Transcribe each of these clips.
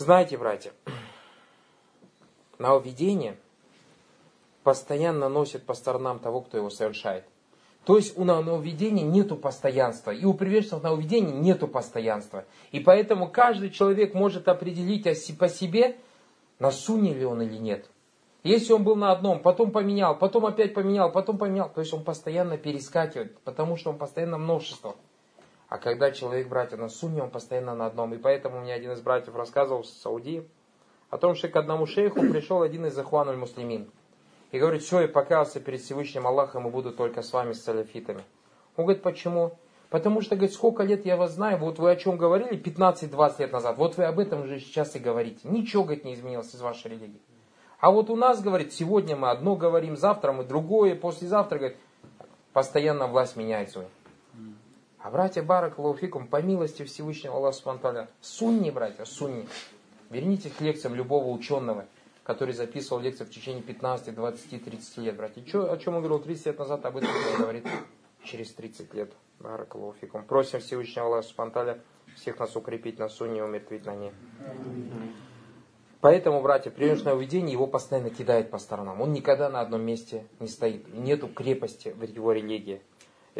Знаете, братья, нововведение постоянно носит по сторонам того, кто его совершает. То есть у нововведения нету постоянства. И у приверженцев нововведения нету постоянства. И поэтому каждый человек может определить по себе, на сунне ли он или нет. Если он был на одном, потом поменял, потом опять поменял, потом поменял, то есть он постоянно перескакивает, потому что он постоянно множество. А когда человек, братья, на сунне, он постоянно на одном. И поэтому мне один из братьев рассказывал в Саудии о том, что к одному шейху пришел один из захвануль муслимин. И говорит, все, я покаялся перед Всевышним Аллахом и буду только с вами, с салафитами. Он говорит, почему? Потому что, говорит, сколько лет я вас знаю, вот вы о чем говорили 15-20 лет назад, вот вы об этом же сейчас и говорите. Ничего, говорит, не изменилось из вашей религии. А вот у нас, говорит, сегодня мы одно говорим, завтра мы другое, послезавтра, говорит, постоянно власть меняется. А братья Барак Лауфикум, по милости Всевышнего Аллаха Субтитры, сунни, братья, сунни. Вернитесь к лекциям любого ученого, который записывал лекции в течение 15, 20, 30 лет, братья. Че, о чем он говорил 30 лет назад, об этом он говорит через 30 лет. Барак Лауфикум. Просим Всевышнего Аллаха Субтитры всех нас укрепить на сунне умертвить на ней. Поэтому, братья, приверженное уведение его постоянно кидает по сторонам. Он никогда на одном месте не стоит. Нету крепости в его религии.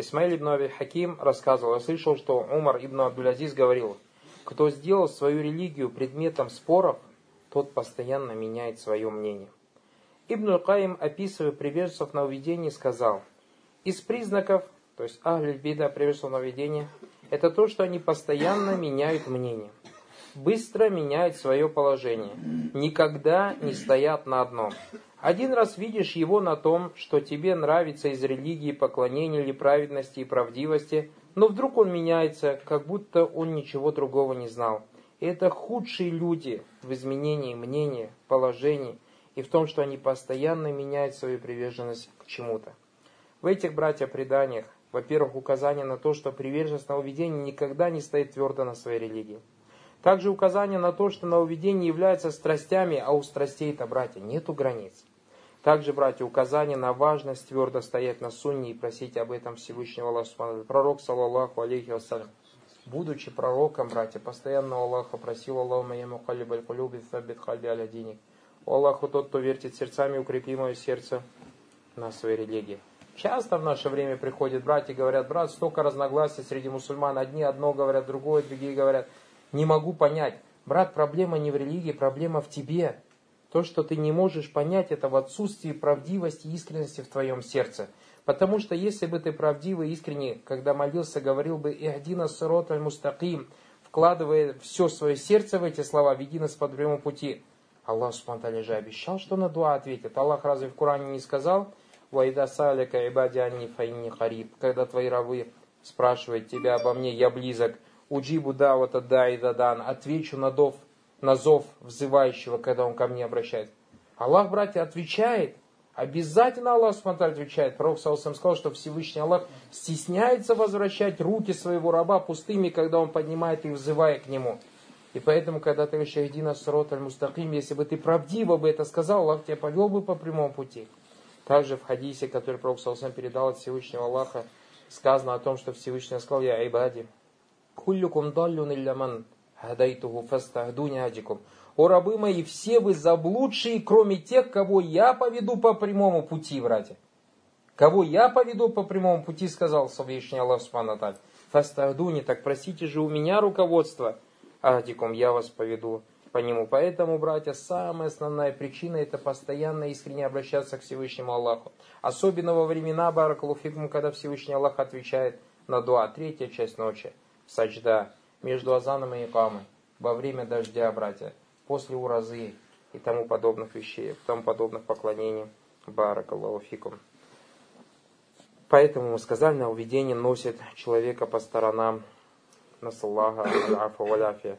Исмаиль ибн Аби Хаким рассказывал, я слышал, что Умар ибн Абдулязиз говорил, кто сделал свою религию предметом споров, тот постоянно меняет свое мнение. Ибн Каим, описывая приверженцев на уведение, сказал, из признаков, то есть Ахлиль Бида, приверженцев на уведение, это то, что они постоянно меняют мнение быстро меняют свое положение, никогда не стоят на одном. Один раз видишь его на том, что тебе нравится из религии поклонения или праведности и правдивости, но вдруг он меняется, как будто он ничего другого не знал. И это худшие люди в изменении мнения, положений и в том, что они постоянно меняют свою приверженность к чему-то. В этих, братья, преданиях, во-первых, указание на то, что приверженность на уведение никогда не стоит твердо на своей религии. Также указание на то, что нововведение является страстями, а у страстей-то, братья, нету границ. Также, братья, указание на важность твердо стоять на сунне и просить об этом Всевышнего Аллаха. Пророк, саллаллаху алейхи вассалям, будучи пророком, братья, постоянно Аллаха просил Аллаху моему халибаль кулюби фабит хальби аля Аллаху тот, кто вертит сердцами, укрепи мое сердце на своей религии. Часто в наше время приходят братья и говорят, брат, столько разногласий среди мусульман. Одни одно говорят, другое, другие говорят – не могу понять. Брат, проблема не в религии, проблема в тебе. То, что ты не можешь понять, это в отсутствии правдивости и искренности в твоем сердце. Потому что если бы ты правдивый и искренне, когда молился, говорил бы «Ихдина сирот аль-мустаким», вкладывая все свое сердце в эти слова, веди нас по прямому пути. Аллах Субтитры же обещал, что на дуа ответит. Аллах разве в Коране не сказал «Вайда саляка ибади анни фаинни хариб», когда твои рабы спрашивают тебя обо мне, я близок – Уджибу да вот да и дадан. Отвечу на, дов, на зов взывающего, когда он ко мне обращается. Аллах, братья, отвечает. Обязательно Аллах смотря отвечает. Пророк Саусам сказал, что Всевышний Аллах стесняется возвращать руки своего раба пустыми, когда он поднимает их, взывая к нему. И поэтому, когда ты говоришь Ахдина Срот Аль-Мустаким, если бы ты правдиво бы это сказал, Аллах тебя повел бы по прямому пути. Также в хадисе, который Пророк Саусам передал от Всевышнего Аллаха, сказано о том, что Всевышний сказал, я Айбади, Куллюкум даллюн илляман хадайтуху фастахдуни адикум. О рабы мои, все вы заблудшие, кроме тех, кого я поведу по прямому пути, братья. Кого я поведу по прямому пути, сказал Всевышний Аллах Субхану Фастахдуни, так просите же у меня руководство. Адикум, я вас поведу по нему. Поэтому, братья, самая основная причина это постоянно искренне обращаться к Всевышнему Аллаху. Особенно во времена Баракалуфикум, когда Всевышний Аллах отвечает на дуа, третья часть ночи саджда, между азаном и икамой, во время дождя, братья, после уразы и тому подобных вещей, тому подобных поклонений. Барак Аллаху фикум. Поэтому мы сказали, на уведение носит человека по сторонам. Насаллаха, аляфа, валяфия.